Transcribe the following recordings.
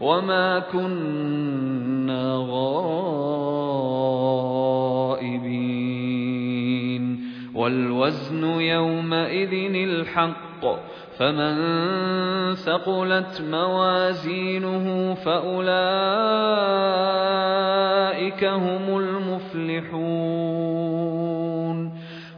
وما كنا غائبين والوزن يومئذ الحق فمن ثقلت موازينه فأولئك هم المفلحون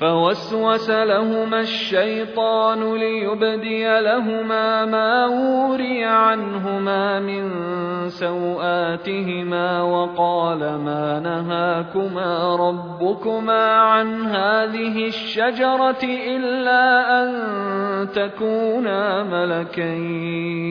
فوسوس لهما الشيطان ليبدي لهما ما وري عنهما من سوآتهما وقال ما نهاكما ربكما عن هذه الشجرة إلا أن تكونا ملكين.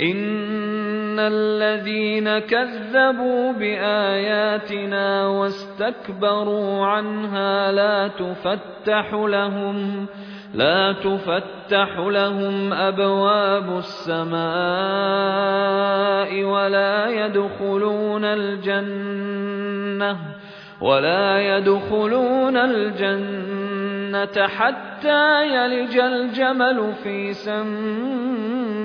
إن الذين كذبوا بآياتنا واستكبروا عنها لا تفتح لهم لا تفتح لهم أبواب السماء ولا يدخلون الجنة ولا يدخلون الجنة حتى يلج الجمل في سم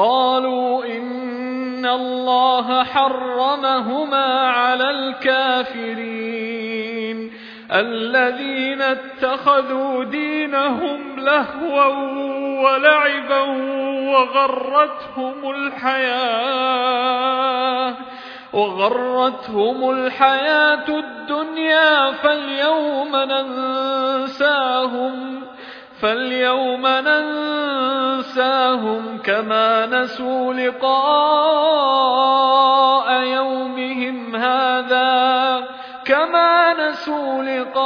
قالوا إن الله حرمهما على الكافرين. الذين اتخذوا دينهم لهوا ولعبا وغرتهم الحياة وغرتهم الحياة الدنيا فاليوم ننساهم. فاليوم ننساهم كما نسوا لقاء يومهم هذا كما نسوا لقاء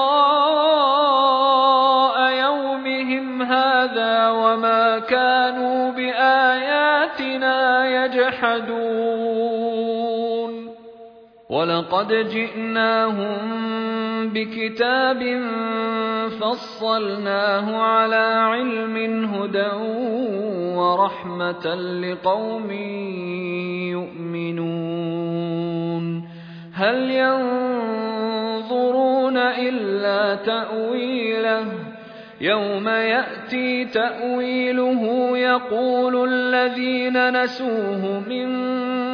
يومهم هذا وما كانوا بآياتنا يجحدون. ولقد جئناهم بكتاب فصلناه على علم هدى ورحمة لقوم يؤمنون. هل ينظرون إلا تأويله؟ يوم يأتي تأويله يقول الذين نسوه من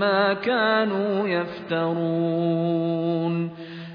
ما كانوا يفترون.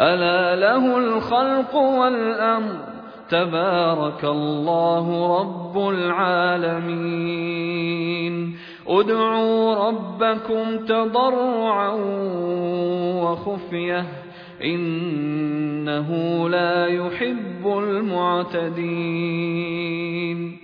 ألا له الخلق والأمر؟ تبارك الله رب العالمين. ادعوا ربكم تضرعا وخفية. إنه لا يحب المعتدين.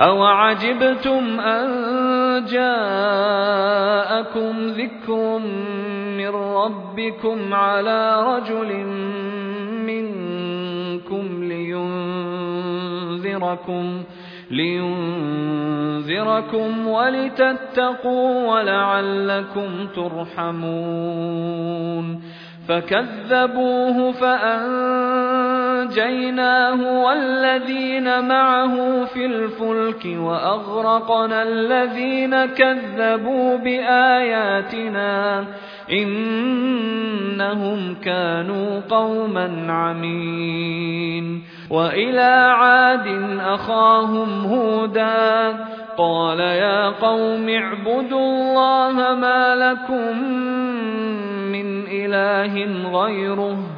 أوعجبتم أن جاءكم ذكر من ربكم على رجل منكم لينذركم لينذركم ولتتقوا ولعلكم ترحمون فكذبوه فأنجيناه والذين معه في الفلك وأغرقنا الذين كذبوا بآياتنا إنهم كانوا قوما عمين وإلى عاد أخاهم هودا قال يا قوم اعبدوا الله ما لكم من إله غيره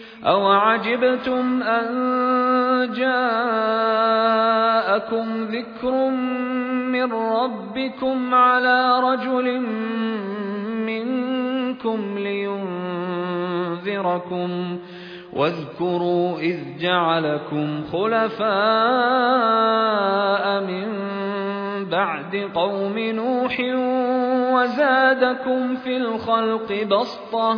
أوعجبتم أن جاءكم ذكر من ربكم على رجل منكم لينذركم واذكروا إذ جعلكم خلفاء من بعد قوم نوح وزادكم في الخلق بسطة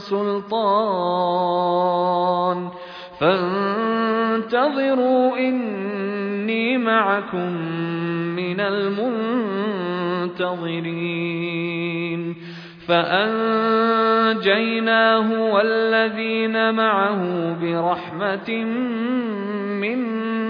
سلطان. فانتظروا إني معكم من المنتظرين. فأنجيناه والذين معه برحمة منا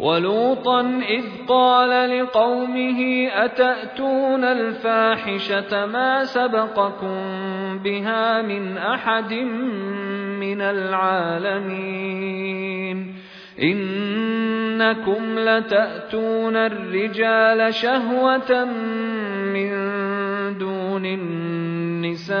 ولوطا إذ قال لقومه أتأتون الفاحشة ما سبقكم بها من أحد من العالمين إنكم لتأتون الرجال شهوة من دون النساء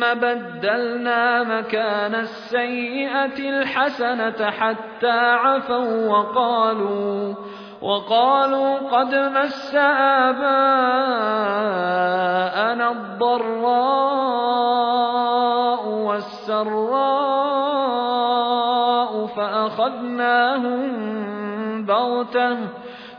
بدلنا مكان السيئة الحسنة حتى عفوا وقالوا وقالوا قد مس آباءنا الضراء والسراء فأخذناهم بغتة.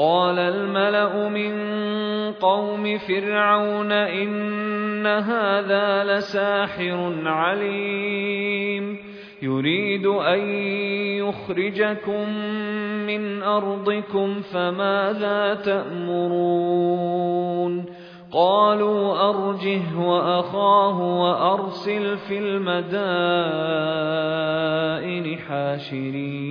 قال الملأ من قوم فرعون إن هذا لساحر عليم يريد أن يخرجكم من أرضكم فماذا تأمرون قالوا أرجه وأخاه وأرسل في المدائن حاشرين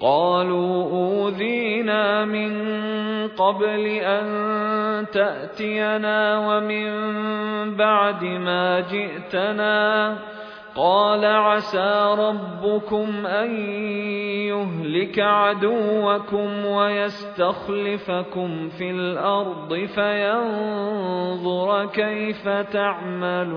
قالوا أوذينا من قبل أن تأتينا ومن بعد ما جئتنا. قال عسى ربكم أن يهلك عدوكم ويستخلفكم في الأرض فينظر كيف تعملون.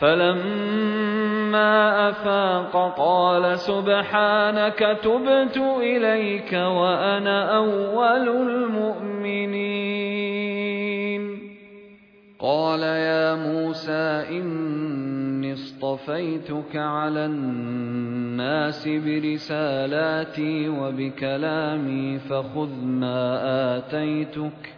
فلما افاق قال سبحانك تبت اليك وأنا اول المؤمنين. قال يا موسى اني اصطفيتك على الناس برسالاتي وبكلامي فخذ ما اتيتك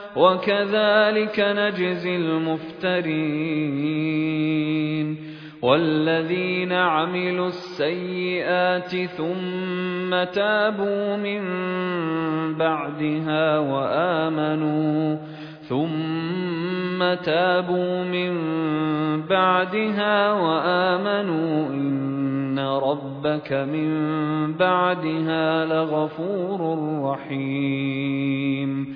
وكذلك نجزي المفترين والذين عملوا السيئات ثم تابوا من بعدها وآمنوا ثم تابوا من بعدها وآمنوا إن ربك من بعدها لغفور رحيم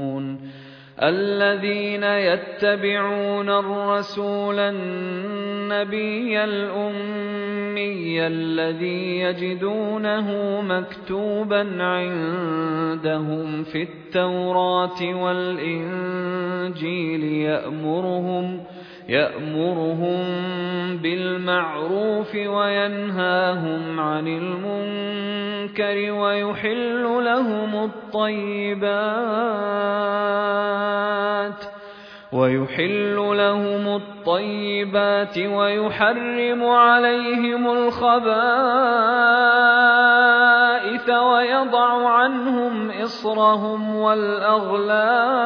الذين يتبعون الرسول النبي الأمي الذي يجدونه مكتوبا عندهم في التوراة والإنجيل يأمرهم يأمرهم بالمعروف وينهاهم عن المنكر ويحل لهم الطيبات ويحل لهم الطيبات ويحرم عليهم الخبائث ويضع عنهم إصرهم والأغلال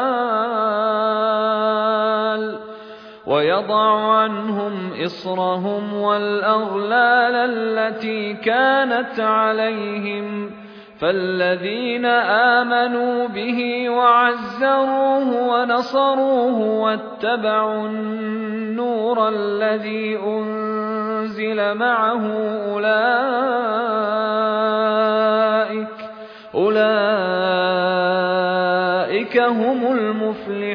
ويضع عنهم إصرهم والأغلال التي كانت عليهم فالذين آمنوا به وعزروه ونصروه واتبعوا النور الذي أنزل معه أولئك أولئك هم المفلحون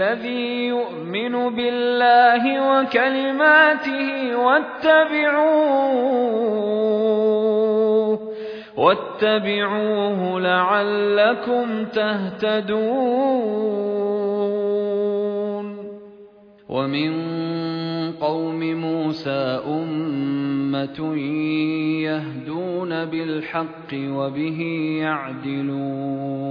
الذي يؤمن بالله وكلماته واتبعوه واتبعوه لعلكم تهتدون. ومن قوم موسى أمة يهدون بالحق وبه يعدلون.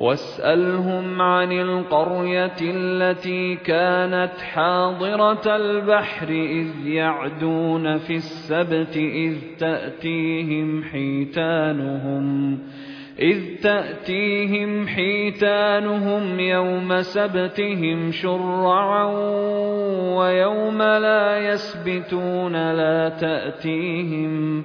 واسألهم عن القرية التي كانت حاضرة البحر إذ يعدون في السبت إذ تأتيهم حيتانهم إذ تأتيهم حيتانهم يوم سبتهم شرعا ويوم لا يسبتون لا تأتيهم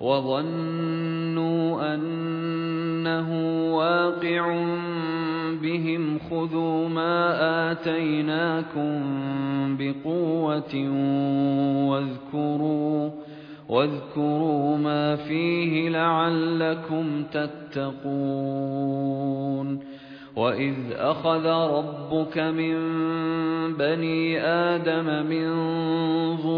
وظنوا أنه واقع بهم خذوا ما آتيناكم بقوة واذكروا واذكروا ما فيه لعلكم تتقون وإذ أخذ ربك من بني آدم من ظهورهم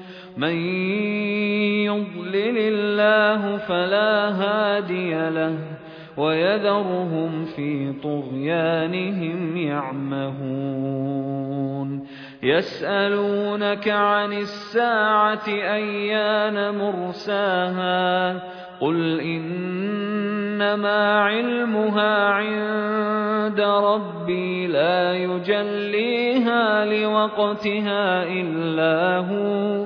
من يضلل الله فلا هادي له ويذرهم في طغيانهم يعمهون يسألونك عن الساعة أيان مرساها قل إنما علمها عند ربي لا يجليها لوقتها إلا هو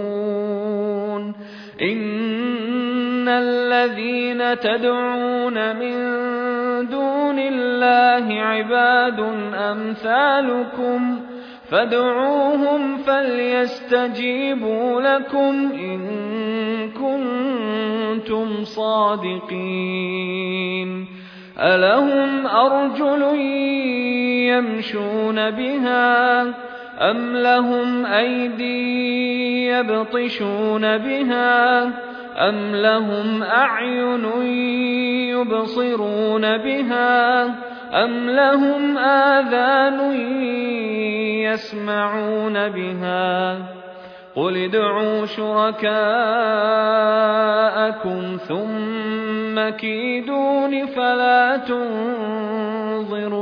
إن الذين تدعون من دون الله عباد أمثالكم فادعوهم فليستجيبوا لكم إن كنتم صادقين ألهم أرجل يمشون بها أم لهم أيدي يبطشون بها أم لهم أعين يبصرون بها أم لهم آذان يسمعون بها قل ادعوا شركاءكم ثم كيدون فلا تنظرون